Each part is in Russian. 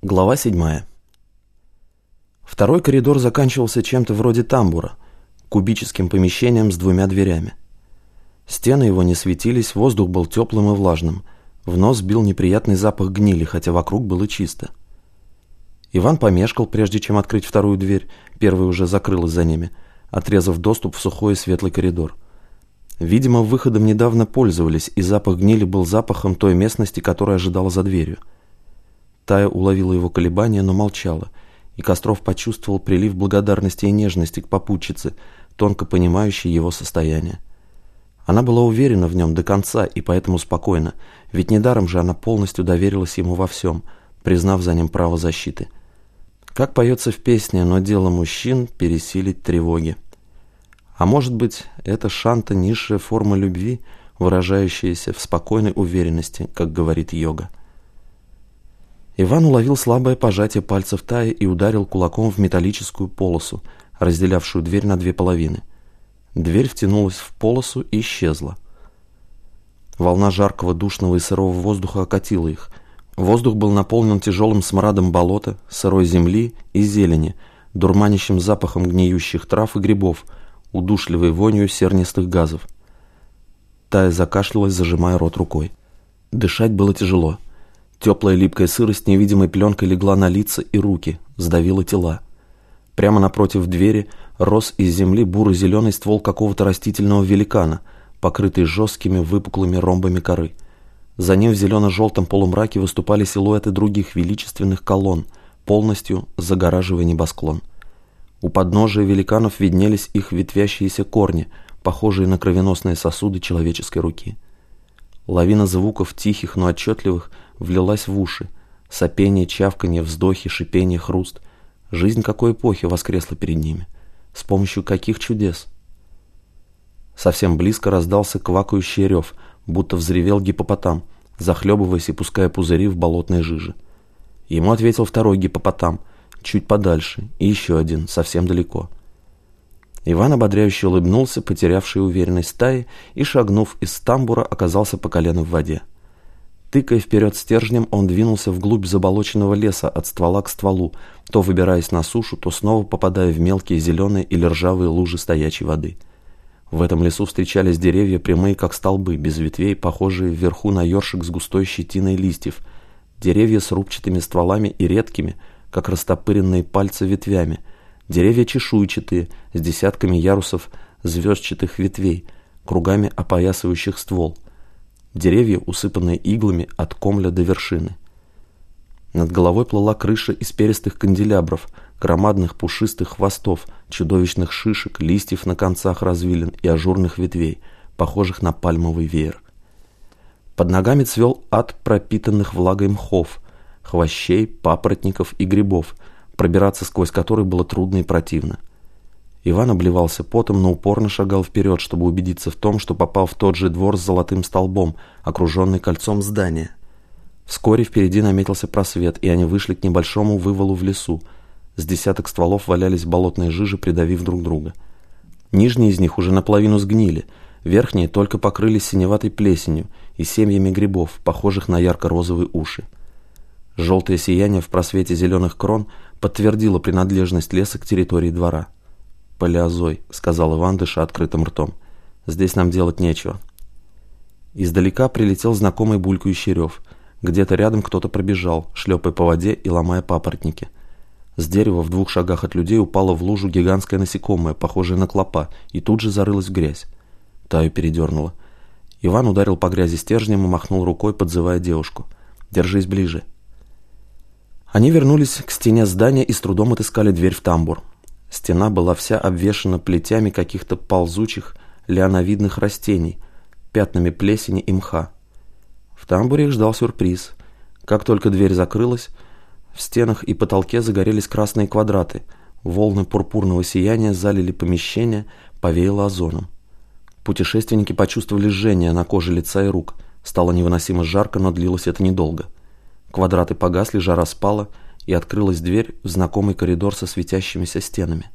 Глава 7. Второй коридор заканчивался чем-то вроде тамбура, кубическим помещением с двумя дверями. Стены его не светились, воздух был теплым и влажным. В нос бил неприятный запах гнили, хотя вокруг было чисто. Иван помешкал, прежде чем открыть вторую дверь, первая уже закрылась за ними, отрезав доступ в сухой и светлый коридор. Видимо, выходом недавно пользовались, и запах гнили был запахом той местности, которая ожидала за дверью. Тая уловила его колебания, но молчала, и Костров почувствовал прилив благодарности и нежности к попутчице, тонко понимающей его состояние. Она была уверена в нем до конца и поэтому спокойна, ведь недаром же она полностью доверилась ему во всем, признав за ним право защиты. Как поется в песне, но дело мужчин пересилить тревоги. А может быть, это шанта низшая форма любви, выражающаяся в спокойной уверенности, как говорит йога. Иван уловил слабое пожатие пальцев Таи и ударил кулаком в металлическую полосу, разделявшую дверь на две половины. Дверь втянулась в полосу и исчезла. Волна жаркого, душного и сырого воздуха окатила их. Воздух был наполнен тяжелым смрадом болота, сырой земли и зелени, дурманящим запахом гниющих трав и грибов, удушливой вонью сернистых газов. Тая закашлялась, зажимая рот рукой. Дышать было тяжело. Теплая липкая сырость невидимой пленкой легла на лица и руки, сдавила тела. Прямо напротив двери рос из земли буро-зеленый ствол какого-то растительного великана, покрытый жесткими выпуклыми ромбами коры. За ним в зелено-желтом полумраке выступали силуэты других величественных колонн, полностью загораживая небосклон. У подножия великанов виднелись их ветвящиеся корни, похожие на кровеносные сосуды человеческой руки. Лавина звуков, тихих, но отчетливых, влилась в уши. Сопение, чавканье, вздохи, шипение, хруст. Жизнь какой эпохи воскресла перед ними. С помощью каких чудес? Совсем близко раздался квакающий рев, будто взревел гипопотам, захлебываясь и пуская пузыри в болотной жиже. Ему ответил второй гипопотам, чуть подальше, и еще один, совсем далеко. Иван ободряюще улыбнулся, потерявший уверенность стаи, и, шагнув из тамбура, оказался по колено в воде. Тыкая вперед стержнем, он двинулся вглубь заболоченного леса от ствола к стволу, то выбираясь на сушу, то снова попадая в мелкие зеленые или ржавые лужи стоячей воды. В этом лесу встречались деревья прямые, как столбы, без ветвей, похожие вверху на ёршик с густой щетиной листьев, деревья с рубчатыми стволами и редкими, как растопыренные пальцы ветвями – Деревья чешуйчатые, с десятками ярусов звездчатых ветвей, кругами опоясывающих ствол. Деревья, усыпанные иглами от комля до вершины. Над головой плыла крыша из перистых канделябров, громадных пушистых хвостов, чудовищных шишек, листьев на концах развилин и ажурных ветвей, похожих на пальмовый веер. Под ногами цвел ад пропитанных влагой мхов, хвощей, папоротников и грибов – пробираться сквозь который было трудно и противно. Иван обливался потом, но упорно шагал вперед, чтобы убедиться в том, что попал в тот же двор с золотым столбом, окруженный кольцом здания. Вскоре впереди наметился просвет, и они вышли к небольшому вывалу в лесу. С десяток стволов валялись в болотной жиже, придавив друг друга. Нижние из них уже наполовину сгнили, верхние только покрылись синеватой плесенью и семьями грибов, похожих на ярко-розовые уши. Желтое сияние в просвете зеленых крон подтвердило принадлежность леса к территории двора. «Палеозой», — сказал Иван, дыша открытым ртом. «Здесь нам делать нечего». Издалека прилетел знакомый булькающий рев. Где-то рядом кто-то пробежал, шлепая по воде и ломая папоротники. С дерева в двух шагах от людей упало в лужу гигантское насекомое, похожее на клопа, и тут же зарылось в грязь. Таю передернуло. Иван ударил по грязи стержнем и махнул рукой, подзывая девушку. «Держись ближе». Они вернулись к стене здания и с трудом отыскали дверь в тамбур. Стена была вся обвешана плетями каких-то ползучих лиановидных растений, пятнами плесени и мха. В тамбуре их ждал сюрприз. Как только дверь закрылась, в стенах и потолке загорелись красные квадраты, волны пурпурного сияния залили помещение, повеяло озоном. Путешественники почувствовали жжение на коже лица и рук. Стало невыносимо жарко, но длилось это недолго. Квадраты погасли, жара спала, и открылась дверь в знакомый коридор со светящимися стенами.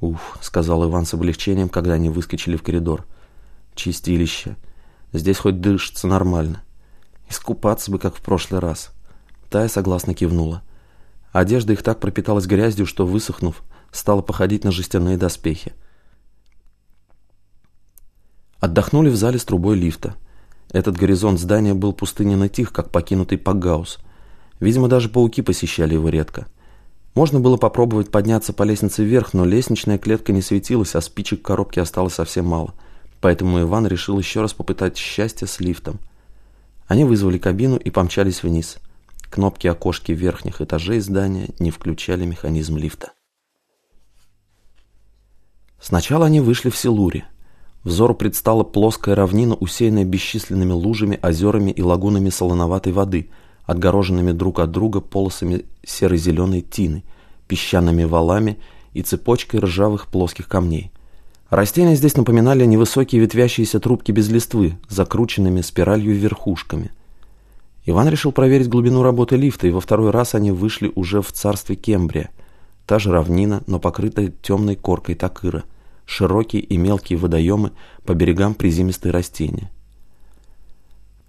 «Уф», — сказал Иван с облегчением, когда они выскочили в коридор. «Чистилище. Здесь хоть дышится нормально. Искупаться бы, как в прошлый раз». Тая согласно кивнула. Одежда их так пропиталась грязью, что, высохнув, стала походить на жестяные доспехи. Отдохнули в зале с трубой лифта. Этот горизонт здания был пустынен и тих, как покинутый Пакгаус. Видимо, даже пауки посещали его редко. Можно было попробовать подняться по лестнице вверх, но лестничная клетка не светилась, а спичек в коробке осталось совсем мало. Поэтому Иван решил еще раз попытать счастье с лифтом. Они вызвали кабину и помчались вниз. Кнопки окошки верхних этажей здания не включали механизм лифта. Сначала они вышли в Силури. Взору предстала плоская равнина, усеянная бесчисленными лужами, озерами и лагунами солоноватой воды, отгороженными друг от друга полосами серо-зеленой тины, песчаными валами и цепочкой ржавых плоских камней. Растения здесь напоминали невысокие ветвящиеся трубки без листвы, закрученными спиралью верхушками. Иван решил проверить глубину работы лифта, и во второй раз они вышли уже в царстве Кембрия. Та же равнина, но покрытая темной коркой такыра – широкие и мелкие водоемы, по берегам приземистые растения.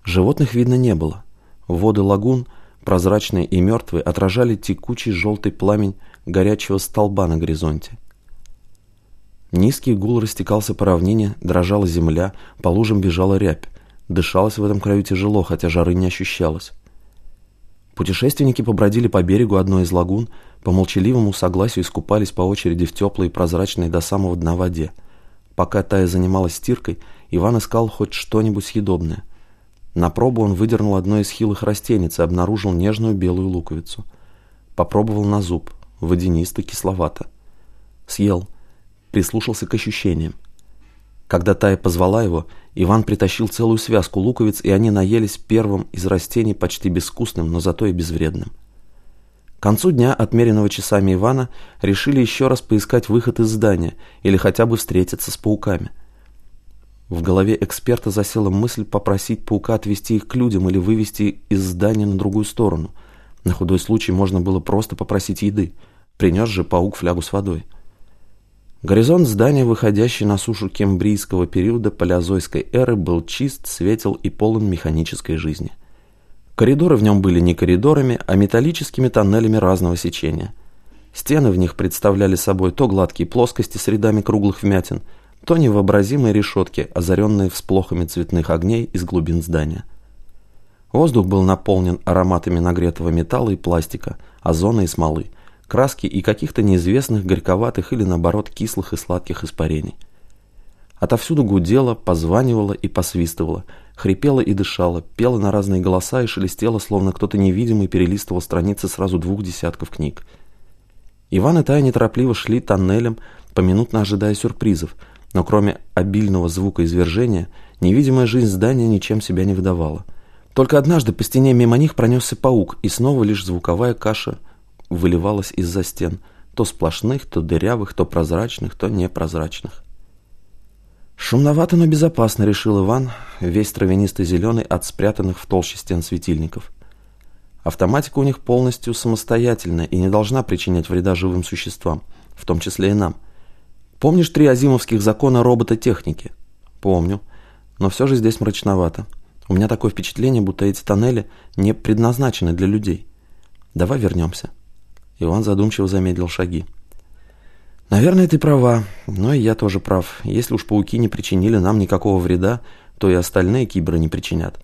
Животных видно не было. Воды лагун, прозрачные и мертвые, отражали текучий желтый пламень горячего столба на горизонте. Низкий гул растекался по равнине, дрожала земля, по лужам бежала рябь. Дышалось в этом краю тяжело, хотя жары не ощущалось. Путешественники побродили по берегу одной из лагун, по молчаливому согласию искупались по очереди в теплой и прозрачной до самого дна воде. Пока Тая занималась стиркой, Иван искал хоть что-нибудь съедобное. На пробу он выдернул одно из хилых растениц и обнаружил нежную белую луковицу. Попробовал на зуб, водянисто, кисловато. Съел, прислушался к ощущениям. Когда Тая позвала его, Иван притащил целую связку луковиц, и они наелись первым из растений почти безвкусным, но зато и безвредным. К концу дня, отмеренного часами Ивана, решили еще раз поискать выход из здания или хотя бы встретиться с пауками. В голове эксперта засела мысль попросить паука отвести их к людям или вывести из здания на другую сторону. На худой случай можно было просто попросить еды. Принес же паук флягу с водой. Горизонт здания, выходящий на сушу кембрийского периода палеозойской эры, был чист, светел и полон механической жизни. Коридоры в нем были не коридорами, а металлическими тоннелями разного сечения. Стены в них представляли собой то гладкие плоскости с рядами круглых вмятин, то невообразимые решетки, озаренные всплохами цветных огней из глубин здания. Воздух был наполнен ароматами нагретого металла и пластика, озона и смолы – краски и каких-то неизвестных горьковатых или, наоборот, кислых и сладких испарений. Отовсюду гудело, позванивало и посвистывало, хрипело и дышало, пело на разные голоса и шелестело, словно кто-то невидимый перелистывал страницы сразу двух десятков книг. Иван и Тая неторопливо шли тоннелем, поминутно ожидая сюрпризов, но кроме обильного звука извержения, невидимая жизнь здания ничем себя не выдавала. Только однажды по стене мимо них пронесся паук, и снова лишь звуковая каша – выливалась из-за стен, то сплошных, то дырявых, то прозрачных, то непрозрачных. Шумновато, но безопасно, решил Иван, весь травянистый зеленый от спрятанных в толще стен светильников. Автоматика у них полностью самостоятельная и не должна причинять вреда живым существам, в том числе и нам. Помнишь три азимовских закона робототехники? Помню, но все же здесь мрачновато. У меня такое впечатление, будто эти тоннели не предназначены для людей. Давай вернемся. Иван задумчиво замедлил шаги. «Наверное, ты права, но и я тоже прав. Если уж пауки не причинили нам никакого вреда, то и остальные киберы не причинят.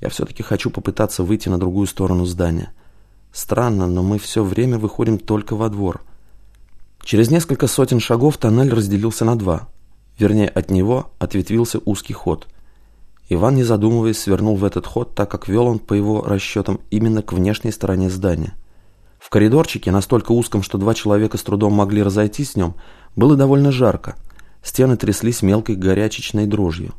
Я все-таки хочу попытаться выйти на другую сторону здания. Странно, но мы все время выходим только во двор». Через несколько сотен шагов тоннель разделился на два. Вернее, от него ответвился узкий ход. Иван, не задумываясь, свернул в этот ход, так как вел он, по его расчетам, именно к внешней стороне здания. В коридорчике, настолько узком, что два человека с трудом могли разойтись с нем, было довольно жарко. Стены тряслись мелкой горячечной дрожью.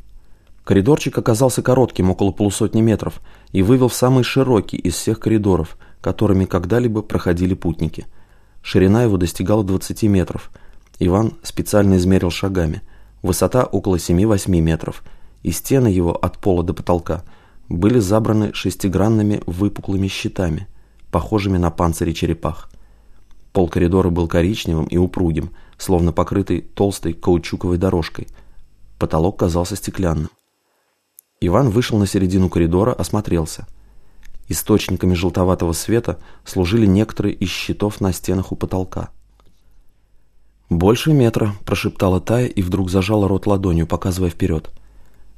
Коридорчик оказался коротким, около полусотни метров, и вывел в самый широкий из всех коридоров, которыми когда-либо проходили путники. Ширина его достигала 20 метров. Иван специально измерил шагами. Высота около 7-8 метров, и стены его от пола до потолка были забраны шестигранными выпуклыми щитами – похожими на панцири черепах. Пол коридора был коричневым и упругим, словно покрытый толстой каучуковой дорожкой. Потолок казался стеклянным. Иван вышел на середину коридора, осмотрелся. Источниками желтоватого света служили некоторые из щитов на стенах у потолка. «Больше метра», – прошептала Тая и вдруг зажала рот ладонью, показывая вперед.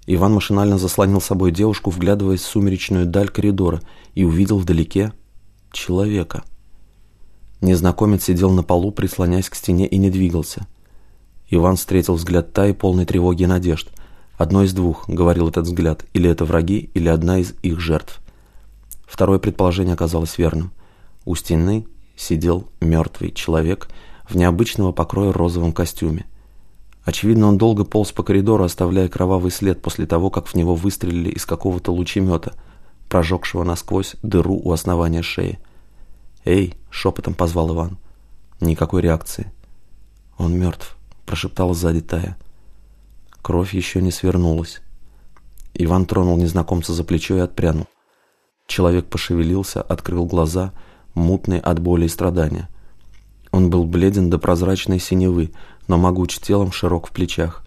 Иван машинально заслонил собой девушку, вглядываясь в сумеречную даль коридора, и увидел вдалеке человека. Незнакомец сидел на полу, прислонясь к стене и не двигался. Иван встретил взгляд Таи, полной тревоги и надежд. «Одно из двух», — говорил этот взгляд, — «или это враги, или одна из их жертв». Второе предположение оказалось верным. У стены сидел мертвый человек в необычного покроя розовом костюме. Очевидно, он долго полз по коридору, оставляя кровавый след после того, как в него выстрелили из какого-то лучемета, прожегшего насквозь дыру у основания шеи. «Эй!» — шепотом позвал Иван. Никакой реакции. «Он мертв», — прошептала сзади Тая. Кровь еще не свернулась. Иван тронул незнакомца за плечо и отпрянул. Человек пошевелился, открыл глаза, мутные от боли и страдания. Он был бледен до прозрачной синевы, но могуч телом широк в плечах.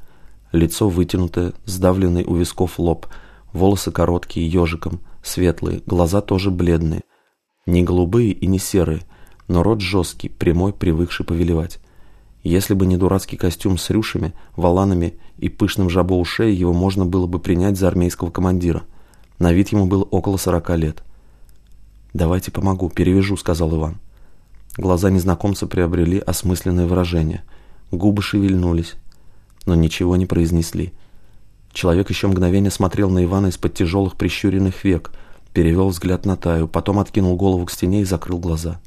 Лицо вытянутое, сдавленный у висков лоб, волосы короткие, ежиком, светлые, глаза тоже бледные. Не голубые и не серые, но рот жесткий, прямой, привыкший повелевать. Если бы не дурацкий костюм с рюшами, валанами и пышным жабо ушей, его можно было бы принять за армейского командира. На вид ему было около сорока лет. «Давайте помогу, перевяжу», — сказал Иван. Глаза незнакомца приобрели осмысленное выражение. Губы шевельнулись, но ничего не произнесли. Человек еще мгновение смотрел на Ивана из-под тяжелых прищуренных век, перевел взгляд на Таю, потом откинул голову к стене и закрыл глаза.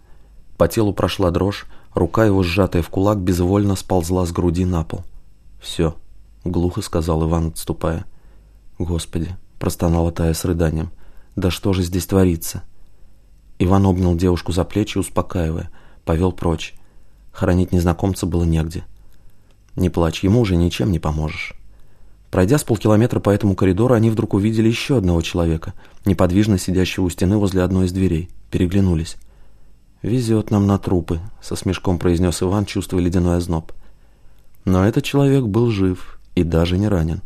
По телу прошла дрожь, рука его, сжатая в кулак, безвольно сползла с груди на пол. «Все», — глухо сказал Иван, отступая. «Господи», — простонала Тая с рыданием, — «да что же здесь творится?» Иван обнял девушку за плечи, успокаивая, повел прочь. Хоронить незнакомца было негде. «Не плачь, ему уже ничем не поможешь». Пройдя с полкилометра по этому коридору, они вдруг увидели еще одного человека, неподвижно сидящего у стены возле одной из дверей. Переглянулись. «Везет нам на трупы», — со смешком произнес Иван, чувствуя ледяной озноб. Но этот человек был жив и даже не ранен.